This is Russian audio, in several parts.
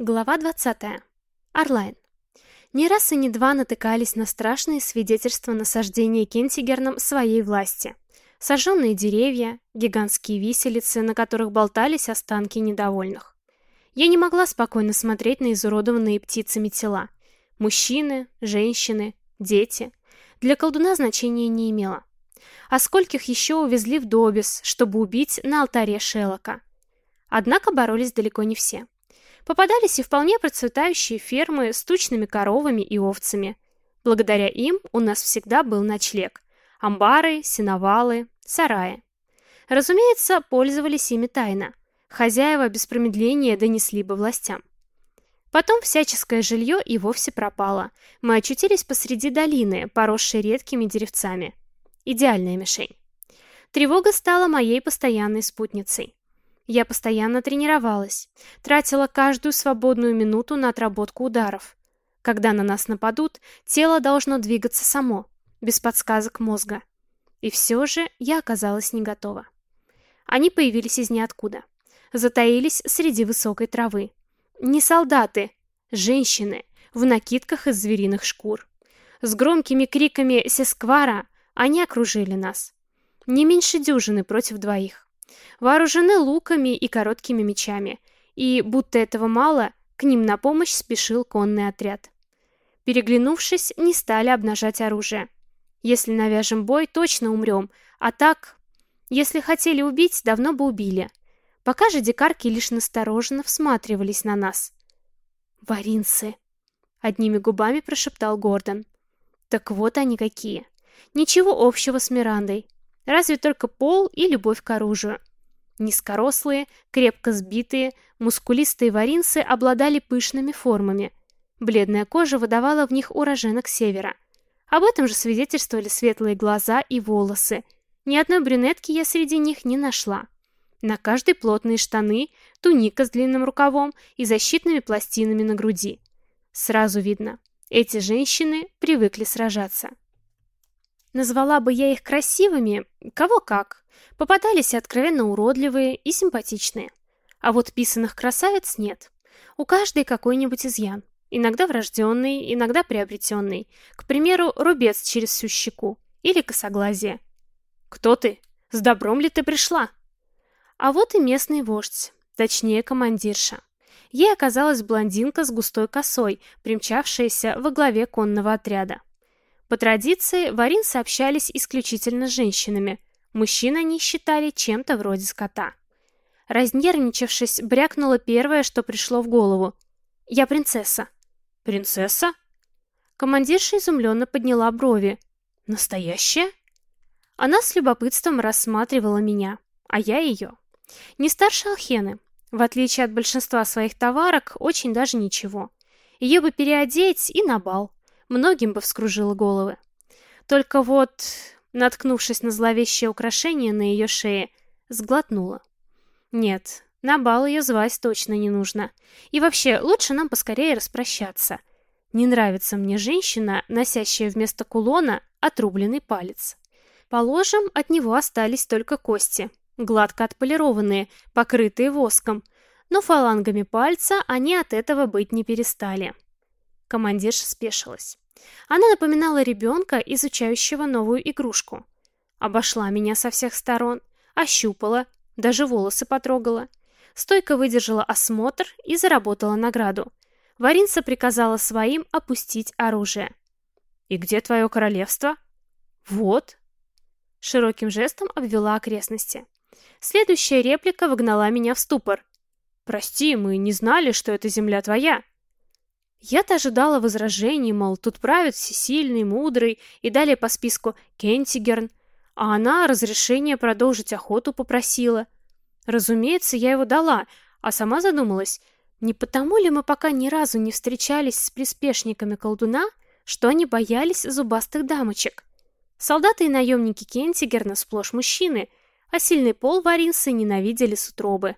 Глава 20. Орлайн. Не раз и не два натыкались на страшные свидетельства насаждения Кентигерном своей власти. Сожженные деревья, гигантские виселицы, на которых болтались останки недовольных. Я не могла спокойно смотреть на изуродованные птицами тела. Мужчины, женщины, дети. Для колдуна значения не имело. А скольких еще увезли в Добис, чтобы убить на алтаре Шелока. Однако боролись далеко не все. Попадались и вполне процветающие фермы с тучными коровами и овцами. Благодаря им у нас всегда был ночлег. Амбары, сеновалы, сараи. Разумеется, пользовались ими тайно. Хозяева без промедления донесли бы властям. Потом всяческое жилье и вовсе пропало. Мы очутились посреди долины, поросшей редкими деревцами. Идеальная мишень. Тревога стала моей постоянной спутницей. Я постоянно тренировалась, тратила каждую свободную минуту на отработку ударов. Когда на нас нападут, тело должно двигаться само, без подсказок мозга. И все же я оказалась не готова. Они появились из ниоткуда. Затаились среди высокой травы. Не солдаты, женщины, в накидках из звериных шкур. С громкими криками «Сесквара» они окружили нас. Не меньше дюжины против двоих вооружены луками и короткими мечами, и, будто этого мало, к ним на помощь спешил конный отряд. Переглянувшись, не стали обнажать оружие. Если навяжем бой, точно умрем, а так... Если хотели убить, давно бы убили. Пока же дикарки лишь настороженно всматривались на нас. «Варинцы!» — одними губами прошептал Гордон. «Так вот они какие. Ничего общего с Мирандой. Разве только пол и любовь к оружию. Низкорослые, крепко сбитые, мускулистые варинцы обладали пышными формами. Бледная кожа выдавала в них уроженок севера. Об этом же свидетельствовали светлые глаза и волосы. Ни одной брюнетки я среди них не нашла. На каждой плотные штаны, туника с длинным рукавом и защитными пластинами на груди. Сразу видно, эти женщины привыкли сражаться. Назвала бы я их красивыми, кого как. Попадались и откровенно уродливые, и симпатичные. А вот писанных красавиц нет. У каждой какой-нибудь изъян. Иногда врожденный, иногда приобретенный. К примеру, рубец через всю щеку. Или косоглазие. «Кто ты? С добром ли ты пришла?» А вот и местный вождь, точнее командирша. Ей оказалась блондинка с густой косой, примчавшаяся во главе конного отряда. По традиции, варин сообщались исключительно с женщинами, Мужчин они считали чем-то вроде скота. Разнервничавшись, брякнула первое, что пришло в голову. «Я принцесса». «Принцесса?» Командирша изумленно подняла брови. «Настоящая?» Она с любопытством рассматривала меня, а я ее. Не старше Алхены. В отличие от большинства своих товарок, очень даже ничего. Ее бы переодеть и на бал. Многим бы вскружило головы. Только вот наткнувшись на зловещее украшение на ее шее, сглотнула. Нет, на бал ее звать точно не нужно. И вообще, лучше нам поскорее распрощаться. Не нравится мне женщина, носящая вместо кулона отрубленный палец. Положим, от него остались только кости, гладко отполированные, покрытые воском, но фалангами пальца они от этого быть не перестали. Командирша спешилась. Она напоминала ребенка, изучающего новую игрушку. Обошла меня со всех сторон, ощупала, даже волосы потрогала. Стойко выдержала осмотр и заработала награду. Варинца приказала своим опустить оружие. «И где твое королевство?» «Вот». Широким жестом обвела окрестности. Следующая реплика выгнала меня в ступор. «Прости, мы не знали, что эта земля твоя». Я-то ожидала возражений, мол, тут правит всесильный, мудрый, и далее по списку Кентигерн, а она разрешение продолжить охоту попросила. Разумеется, я его дала, а сама задумалась, не потому ли мы пока ни разу не встречались с приспешниками колдуна, что они боялись зубастых дамочек? Солдаты и наемники Кентигерна сплошь мужчины, а сильный пол варинсы ненавидели с утробы.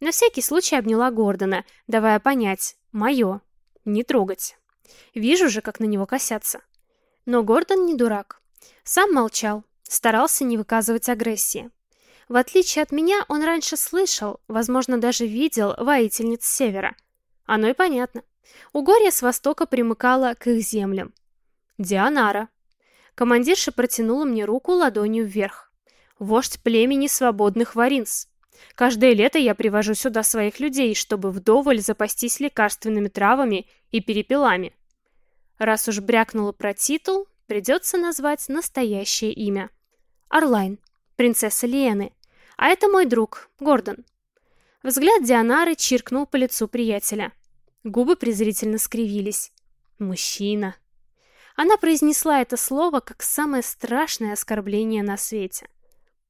На всякий случай обняла Гордона, давая понять «моё». Не трогать. Вижу же, как на него косятся. Но Гордон не дурак. Сам молчал, старался не выказывать агрессии. В отличие от меня, он раньше слышал, возможно, даже видел воительниц Севера. Оно и понятно. Угорье с востока примыкало к их землям. Дианара. Командирша протянула мне руку ладонью вверх. Вождь племени свободных варинс. Каждое лето я привожу сюда своих людей, чтобы вдоволь запастись лекарственными травами и перепелами. Раз уж брякнула про титул, придется назвать настоящее имя. Орлайн, принцесса Лиены. А это мой друг, Гордон. Взгляд Дианары чиркнул по лицу приятеля. Губы презрительно скривились. Мужчина. Она произнесла это слово как самое страшное оскорбление на свете.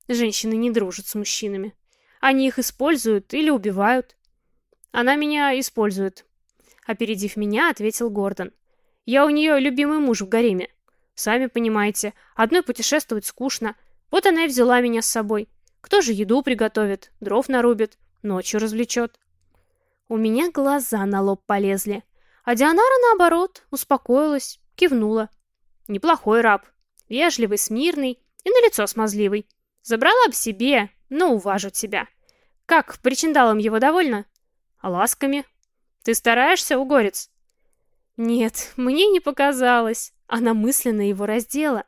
Женщины не дружат с мужчинами. Они их используют или убивают. Она меня использует. Опередив меня, ответил Гордон. Я у нее любимый муж в гареме. Сами понимаете, одной путешествовать скучно. Вот она и взяла меня с собой. Кто же еду приготовит, дров нарубит, ночью развлечет. У меня глаза на лоб полезли. А Дианара, наоборот, успокоилась, кивнула. Неплохой раб. Вежливый, смирный и на лицо смазливый. Забрала б себе, но уважу тебя. Как, причиндалом его довольна? Ласками? Ты стараешься, угорец? Нет, мне не показалось. Она мысленно его раздела.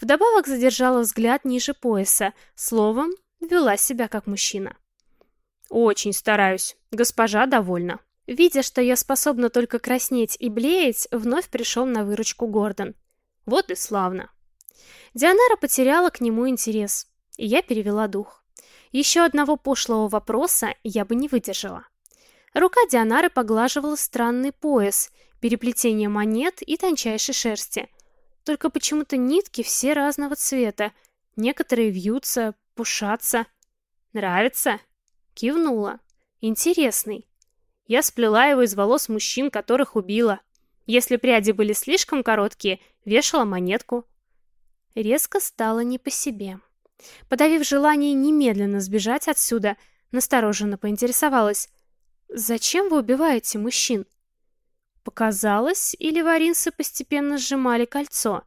Вдобавок задержала взгляд ниже пояса. Словом, вела себя как мужчина. Очень стараюсь. Госпожа довольна. Видя, что я способна только краснеть и блеять, вновь пришел на выручку Гордон. Вот и славно. Дианара потеряла к нему интерес, и я перевела дух. Еще одного пошлого вопроса я бы не выдержала. Рука Дианары поглаживала странный пояс, переплетение монет и тончайшей шерсти. Только почему-то нитки все разного цвета. Некоторые вьются, пушатся. Нравится? Кивнула. Интересный. Я сплела его из волос мужчин, которых убила. Если пряди были слишком короткие, вешала монетку. Резко стало не по себе. Подавив желание немедленно сбежать отсюда, настороженно поинтересовалась. «Зачем вы убиваете мужчин?» Показалось, или варинцы постепенно сжимали кольцо.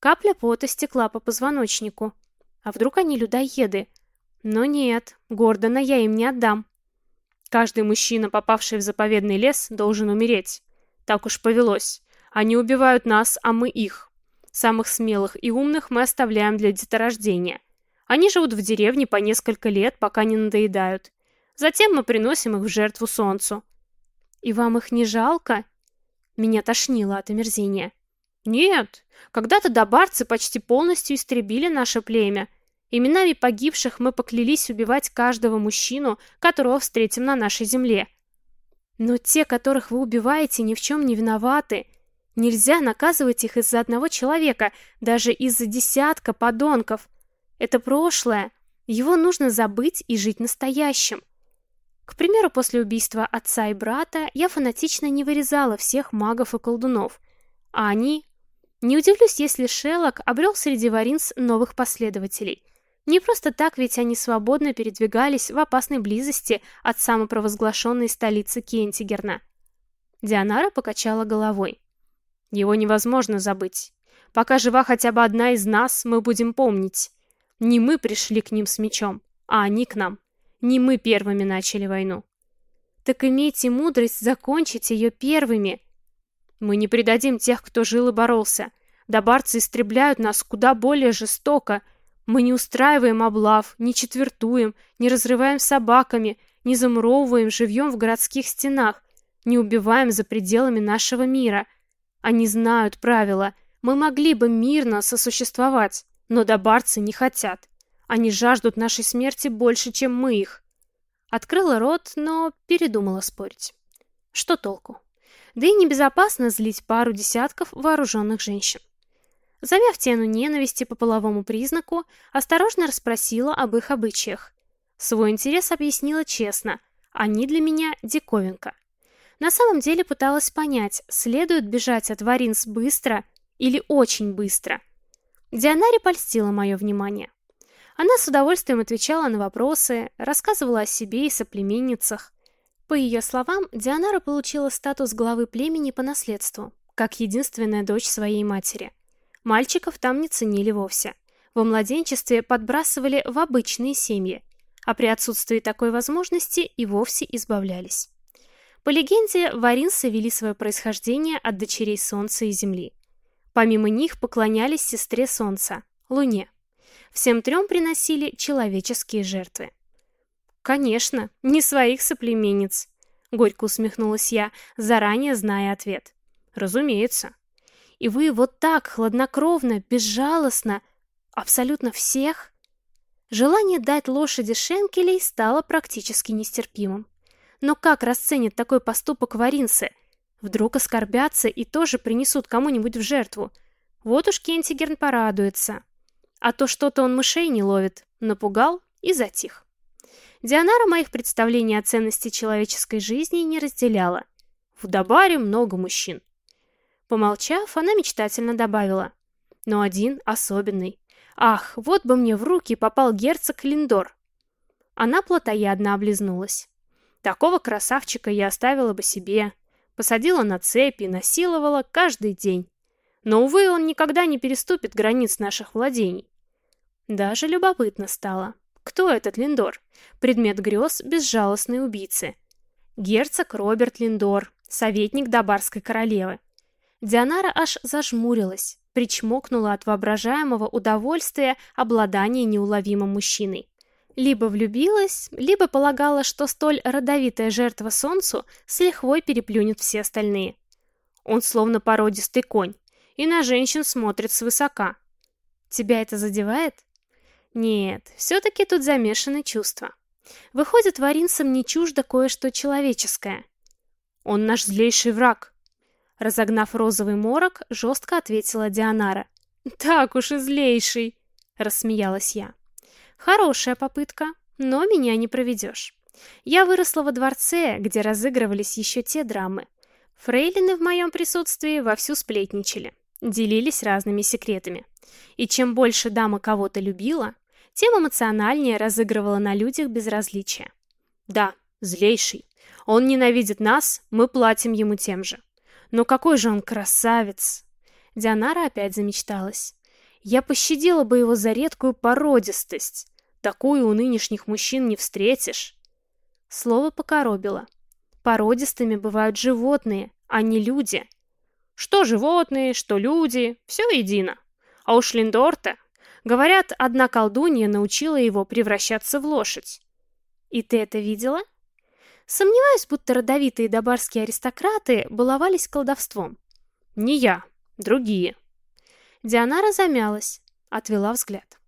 Капля пота стекла по позвоночнику. А вдруг они людоеды? Но нет, Гордона я им не отдам. Каждый мужчина, попавший в заповедный лес, должен умереть. Так уж повелось. Они убивают нас, а мы их. Самых смелых и умных мы оставляем для деторождения. Они живут в деревне по несколько лет, пока не надоедают. Затем мы приносим их в жертву солнцу. И вам их не жалко? Меня тошнило от омерзения. Нет, когда-то добарцы почти полностью истребили наше племя. Именами погибших мы поклялись убивать каждого мужчину, которого встретим на нашей земле. Но те, которых вы убиваете, ни в чем не виноваты. Нельзя наказывать их из-за одного человека, даже из-за десятка подонков. Это прошлое. Его нужно забыть и жить настоящим. К примеру, после убийства отца и брата я фанатично не вырезала всех магов и колдунов, а они... Не удивлюсь, если Шеллок обрел среди Варинс новых последователей. Не просто так, ведь они свободно передвигались в опасной близости от самопровозглашенной столицы Кентигерна. Дианара покачала головой. Его невозможно забыть. Пока жива хотя бы одна из нас, мы будем помнить. Не мы пришли к ним с мечом, а они к нам. Не мы первыми начали войну. Так имейте мудрость закончить ее первыми. Мы не предадим тех, кто жил и боролся. Добарцы истребляют нас куда более жестоко. Мы не устраиваем облав, не четвертуем, не разрываем собаками, не замуровываем живьем в городских стенах, не убиваем за пределами нашего мира. Они знают правила. Мы могли бы мирно сосуществовать, но добарцы не хотят. Они жаждут нашей смерти больше, чем мы их. Открыла рот, но передумала спорить. Что толку? Да и небезопасно злить пару десятков вооруженных женщин. Замяв тену ненависти по половому признаку, осторожно расспросила об их обычаях. Свой интерес объяснила честно. Они для меня диковинка. На самом деле пыталась понять, следует бежать от Варинс быстро или очень быстро. Дианаре польстила мое внимание. Она с удовольствием отвечала на вопросы, рассказывала о себе и соплеменницах. По ее словам, Дианара получила статус главы племени по наследству, как единственная дочь своей матери. Мальчиков там не ценили вовсе. Во младенчестве подбрасывали в обычные семьи, а при отсутствии такой возможности и вовсе избавлялись. По легенде, варинсы вели свое происхождение от дочерей Солнца и Земли. Помимо них поклонялись сестре Солнца, Луне. Всем трем приносили человеческие жертвы. «Конечно, не своих соплеменниц», — горько усмехнулась я, заранее зная ответ. «Разумеется. И вы вот так, хладнокровно, безжалостно, абсолютно всех?» Желание дать лошади шенкелей стало практически нестерпимым. Но как расценят такой поступок варинцы? Вдруг оскорбятся и тоже принесут кому-нибудь в жертву. Вот уж Кентигерн порадуется. А то что-то он мышей не ловит. Напугал и затих. Дианара моих представлений о ценности человеческой жизни не разделяла. В Дабаре много мужчин. Помолчав, она мечтательно добавила. Но один особенный. Ах, вот бы мне в руки попал герцог Линдор. Она плотоядно облизнулась. Такого красавчика я оставила бы себе. Посадила на цепи, насиловала каждый день. Но, увы, он никогда не переступит границ наших владений. Даже любопытно стало. Кто этот Линдор? Предмет грез безжалостной убийцы. Герцог Роберт Линдор, советник Дабарской королевы. Дианара аж зажмурилась, причмокнула от воображаемого удовольствия обладания неуловимым мужчиной. Либо влюбилась, либо полагала, что столь родовитая жертва солнцу с лихвой переплюнет все остальные. Он словно породистый конь, и на женщин смотрит свысока. Тебя это задевает? Нет, все-таки тут замешаны чувства. Выходит, варинцам не чуждо кое-что человеческое. Он наш злейший враг. Разогнав розовый морок, жестко ответила Дианара. Так уж и злейший, рассмеялась я. Хорошая попытка, но меня не проведешь. Я выросла во дворце, где разыгрывались еще те драмы. Фрейлины в моем присутствии вовсю сплетничали, делились разными секретами. И чем больше дама кого-то любила, тем эмоциональнее разыгрывала на людях безразличие. Да, злейший. Он ненавидит нас, мы платим ему тем же. Но какой же он красавец! Дианара опять замечталась. Я пощадила бы его за редкую породистость. Такую у нынешних мужчин не встретишь. Слово покоробило. Породистыми бывают животные, а не люди. Что животные, что люди, все едино. А уж Линдорта, говорят, одна колдунья научила его превращаться в лошадь. И ты это видела? Сомневаюсь, будто родовитые добарские аристократы баловались колдовством. Не я, другие. Дианара замялась, отвела взгляд.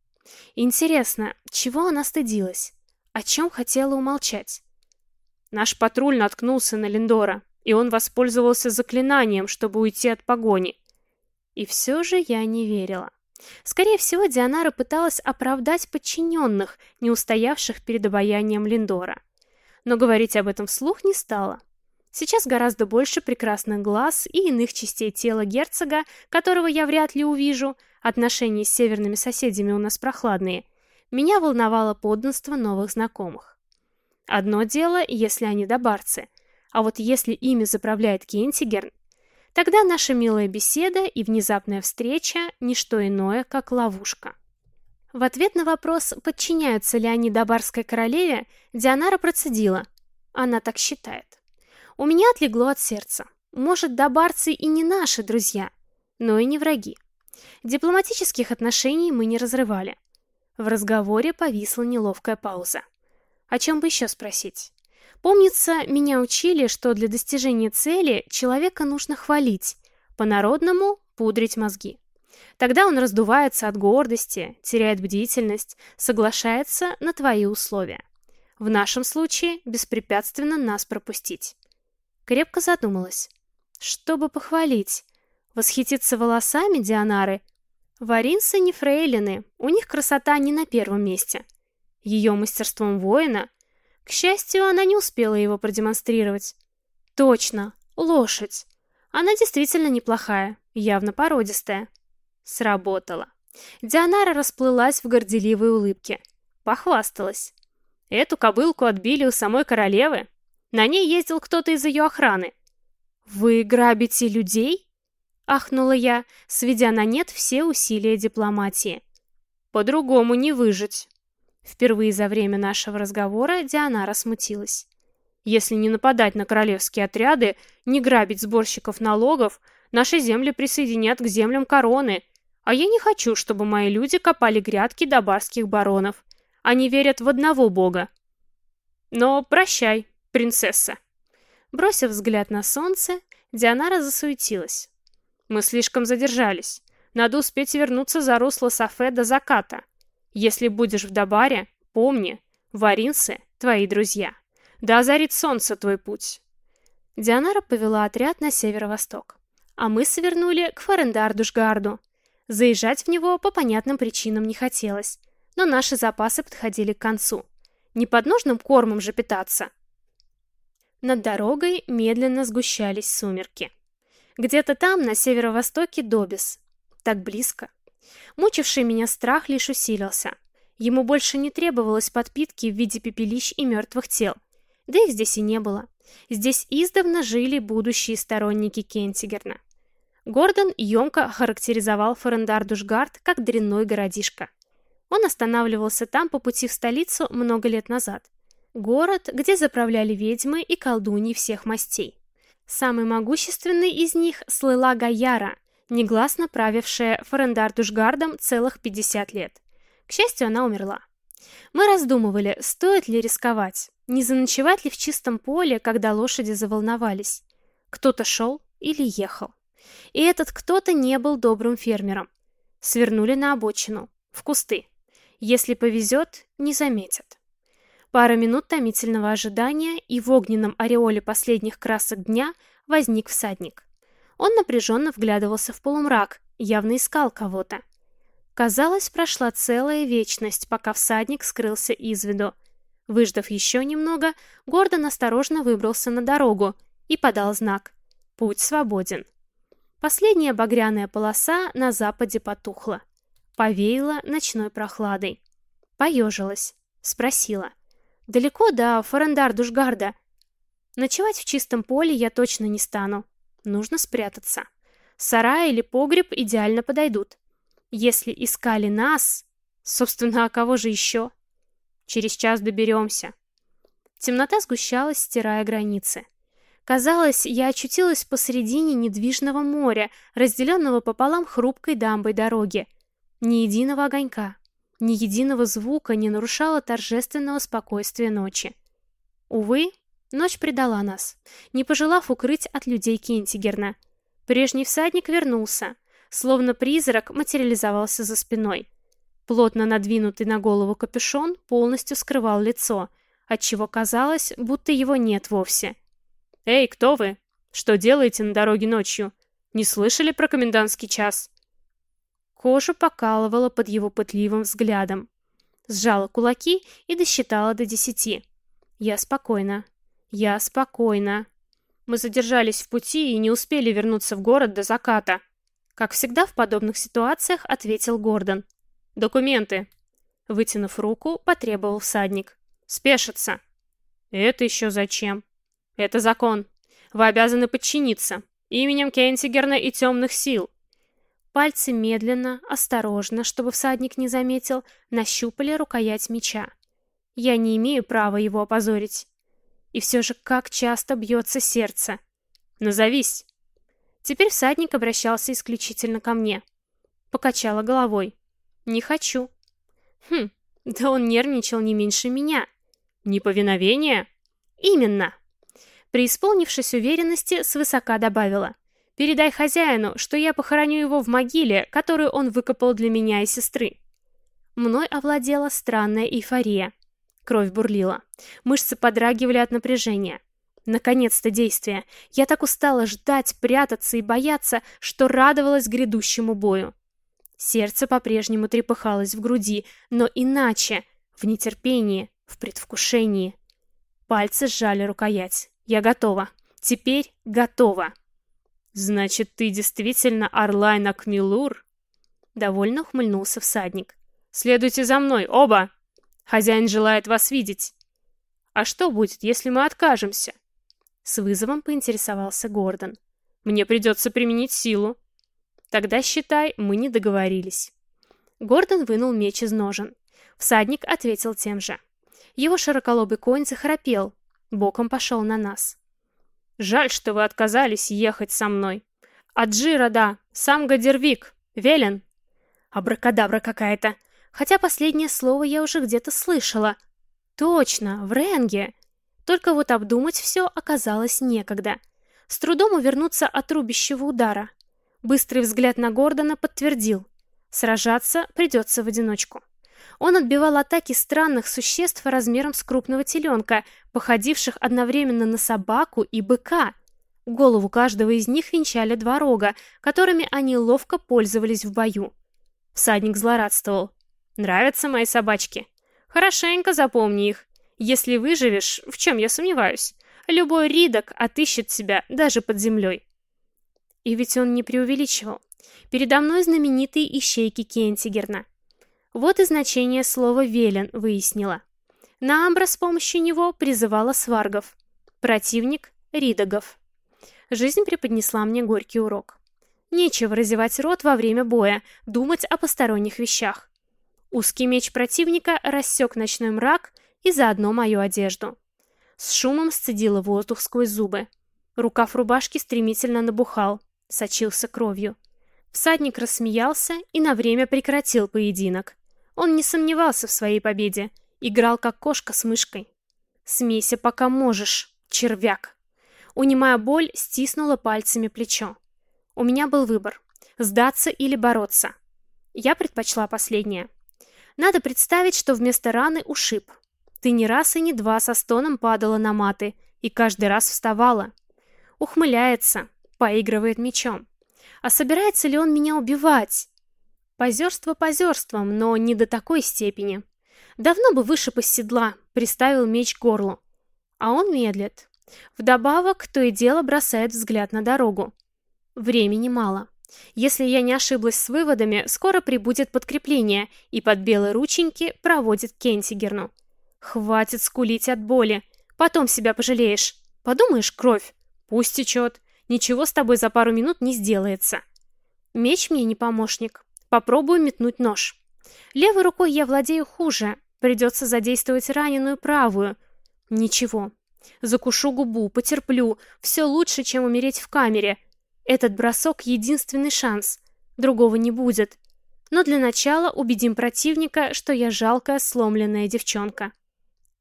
Интересно, чего она стыдилась? О чем хотела умолчать? Наш патруль наткнулся на Линдора, и он воспользовался заклинанием, чтобы уйти от погони. И все же я не верила. Скорее всего, Дианара пыталась оправдать подчиненных, не устоявших перед обаянием Линдора. Но говорить об этом вслух не стала. Сейчас гораздо больше прекрасных глаз и иных частей тела герцога, которого я вряд ли увижу, отношения с северными соседями у нас прохладные, меня волновало подданство новых знакомых. Одно дело, если они добарцы, а вот если ими заправляет Кентигерн, тогда наша милая беседа и внезапная встреча – ничто иное, как ловушка. В ответ на вопрос, подчиняются ли они Добарской королеве, Дианара процедила. Она так считает. У меня отлегло от сердца. Может, добарцы и не наши друзья, но и не враги. Дипломатических отношений мы не разрывали. В разговоре повисла неловкая пауза. О чем бы еще спросить? Помнится, меня учили, что для достижения цели человека нужно хвалить, по-народному пудрить мозги. Тогда он раздувается от гордости, теряет бдительность, соглашается на твои условия. В нашем случае беспрепятственно нас пропустить. Крепко задумалась. Чтобы похвалить. Восхититься волосами Дианары? Варинсы не фрейлины, у них красота не на первом месте. Ее мастерством воина? К счастью, она не успела его продемонстрировать. Точно, лошадь. Она действительно неплохая, явно породистая. Сработало. Дианара расплылась в горделивой улыбке. Похвасталась. Эту кобылку отбили у самой королевы. На ней ездил кто-то из ее охраны. «Вы грабите людей?» — ахнула я, сведя на нет все усилия дипломатии. «По-другому не выжить». Впервые за время нашего разговора Дианара смутилась. Если не нападать на королевские отряды, не грабить сборщиков налогов, наши земли присоединят к землям короны. А я не хочу, чтобы мои люди копали грядки до барских баронов. Они верят в одного бога. Но прощай, принцесса. Бросив взгляд на солнце, Дианара засуетилась. Мы слишком задержались. Надо успеть вернуться за русло Сафе до заката. Если будешь в Дабаре, помни, варинцы — твои друзья. Да озарит солнце твой путь. Дианара повела отряд на северо-восток. А мы свернули к Фарендар-Душгарду. Заезжать в него по понятным причинам не хотелось, но наши запасы подходили к концу. Не под нужным кормом же питаться. Над дорогой медленно сгущались сумерки. Где-то там, на северо-востоке, Добис. Так близко. Мучивший меня страх лишь усилился. Ему больше не требовалось подпитки в виде пепелищ и мертвых тел. Да их здесь и не было. Здесь издавна жили будущие сторонники Кентигерна. Гордон емко характеризовал Фарендар-Душгард как дрянной городишко. Он останавливался там по пути в столицу много лет назад. Город, где заправляли ведьмы и колдуньи всех мастей. Самый могущественный из них слыла Гаяра, негласно правившая Фарендар-Душгардом целых 50 лет. К счастью, она умерла. Мы раздумывали, стоит ли рисковать, не заночевать ли в чистом поле, когда лошади заволновались. Кто-то шел или ехал. И этот кто-то не был добрым фермером. Свернули на обочину, в кусты. Если повезет, не заметят. Пара минут томительного ожидания, и в огненном ореоле последних красок дня возник всадник. Он напряженно вглядывался в полумрак, явно искал кого-то. Казалось, прошла целая вечность, пока всадник скрылся из виду. Выждав еще немного, Гордон осторожно выбрался на дорогу и подал знак. Путь свободен. Последняя багряная полоса на западе потухла. Повеяла ночной прохладой. Поежилась. Спросила. «Далеко до Фарендар-Душгарда?» Ночевать в чистом поле я точно не стану. Нужно спрятаться. Сарай или погреб идеально подойдут. Если искали нас... Собственно, а кого же еще? Через час доберемся. Темнота сгущалась, стирая границы. Казалось, я очутилась посредине недвижного моря, разделенного пополам хрупкой дамбой дороги. Ни единого огонька, ни единого звука не нарушало торжественного спокойствия ночи. Увы, ночь предала нас, не пожелав укрыть от людей Кентигерна. Прежний всадник вернулся, словно призрак материализовался за спиной. Плотно надвинутый на голову капюшон полностью скрывал лицо, отчего казалось, будто его нет вовсе. «Эй, кто вы? Что делаете на дороге ночью? Не слышали про комендантский час?» Кожу покалывала под его пытливым взглядом. Сжала кулаки и досчитала до десяти. «Я спокойна. Я спокойна. Мы задержались в пути и не успели вернуться в город до заката. Как всегда в подобных ситуациях ответил Гордон. «Документы!» Вытянув руку, потребовал всадник. «Спешиться!» «Это еще зачем?» «Это закон. Вы обязаны подчиниться. Именем Кентигерна и темных сил». Пальцы медленно, осторожно, чтобы всадник не заметил, нащупали рукоять меча. Я не имею права его опозорить. И все же как часто бьется сердце. «Назовись!» Теперь всадник обращался исключительно ко мне. Покачала головой. «Не хочу». «Хм, да он нервничал не меньше меня». «Неповиновение?» «Именно». Преисполнившись уверенности, свысока добавила. «Передай хозяину, что я похороню его в могиле, которую он выкопал для меня и сестры». Мной овладела странная эйфория. Кровь бурлила. Мышцы подрагивали от напряжения. Наконец-то действие. Я так устала ждать, прятаться и бояться, что радовалась грядущему бою. Сердце по-прежнему трепыхалось в груди, но иначе, в нетерпении, в предвкушении. Пальцы сжали рукоять. Я готова. Теперь готова. Значит, ты действительно Орлайн Акмилур? Довольно ухмыльнулся всадник. Следуйте за мной, оба! Хозяин желает вас видеть. А что будет, если мы откажемся? С вызовом поинтересовался Гордон. «Мне придется применить силу». «Тогда, считай, мы не договорились». Гордон вынул меч из ножен. Всадник ответил тем же. Его широколобый конь захрапел. боком пошел на нас. «Жаль, что вы отказались ехать со мной. Аджира, да, сам Гадервик, велен». Абракадабра какая-то. Хотя последнее слово я уже где-то слышала. Точно, в Ренге. Только вот обдумать все оказалось некогда. С трудом увернуться от рубящего удара. Быстрый взгляд на Гордона подтвердил. Сражаться придется в одиночку. Он отбивал атаки странных существ размером с крупного теленка, походивших одновременно на собаку и быка. Голову каждого из них венчали два рога, которыми они ловко пользовались в бою. Всадник злорадствовал. «Нравятся мои собачки? Хорошенько запомни их. Если выживешь, в чем я сомневаюсь, любой ридок отыщет тебя даже под землей». И ведь он не преувеличивал. Передо мной знаменитые ищейки Кентигерна. Вот и значение слова «велен» выяснила. Наамбра с помощью него призывала сваргов. Противник — ридогов. Жизнь преподнесла мне горький урок. Нечего разевать рот во время боя, думать о посторонних вещах. Узкий меч противника рассек ночной мрак и заодно мою одежду. С шумом сцедила воздух сквозь зубы. Рукав рубашки стремительно набухал, сочился кровью. Всадник рассмеялся и на время прекратил поединок. Он не сомневался в своей победе, играл как кошка с мышкой. «Смейся, пока можешь, червяк!» Унимая боль, стиснула пальцами плечо. У меня был выбор – сдаться или бороться. Я предпочла последнее. Надо представить, что вместо раны ушиб. Ты не раз и не два со стоном падала на маты и каждый раз вставала. Ухмыляется, поигрывает мечом. А собирается ли он меня убивать? Позерство позерством, но не до такой степени. Давно бы вышиб из седла, приставил меч к горлу. А он медлит. Вдобавок, то и дело бросает взгляд на дорогу. Времени мало. Если я не ошиблась с выводами, скоро прибудет подкрепление, и под белые рученьки проводит Кентигерну. Хватит скулить от боли. Потом себя пожалеешь. Подумаешь, кровь. Пусть течет. Ничего с тобой за пару минут не сделается. Меч мне не помощник. Попробую метнуть нож. Левой рукой я владею хуже. Придется задействовать раненую правую. Ничего. Закушу губу, потерплю. Все лучше, чем умереть в камере. Этот бросок — единственный шанс. Другого не будет. Но для начала убедим противника, что я жалкая сломленная девчонка.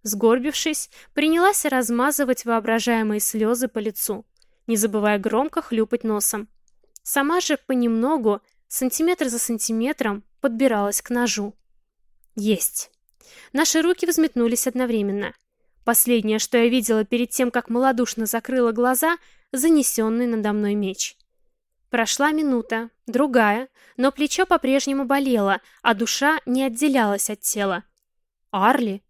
Сгорбившись, принялась размазывать воображаемые слезы по лицу, не забывая громко хлюпать носом. Сама же понемногу, сантиметр за сантиметром, подбиралась к ножу. Есть. Наши руки взметнулись одновременно. Последнее, что я видела перед тем, как малодушно закрыла глаза, занесенный надо мной меч. Прошла минута, другая, но плечо по-прежнему болело, а душа не отделялась от тела. Арли?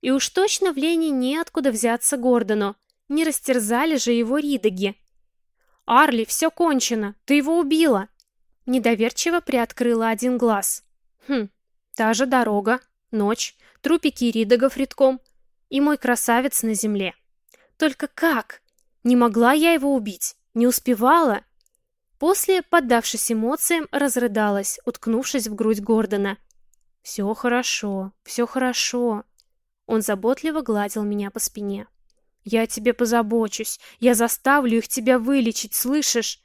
И уж точно в Лене неоткуда взяться Гордону. Не растерзали же его Ридаги. «Арли, все кончено, ты его убила!» Недоверчиво приоткрыла один глаз. Хм, та же дорога, ночь, трупики Ридагов редком и мой красавец на земле. Только как? Не могла я его убить, не успевала. После, поддавшись эмоциям, разрыдалась, уткнувшись в грудь Гордона. «Все хорошо, все хорошо». Он заботливо гладил меня по спине. «Я о тебе позабочусь. Я заставлю их тебя вылечить, слышишь?»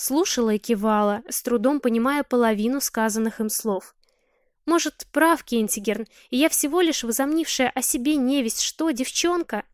Слушала и кивала, с трудом понимая половину сказанных им слов. «Может, прав Кентигерн, и я всего лишь возомнившая о себе невесть что девчонка?»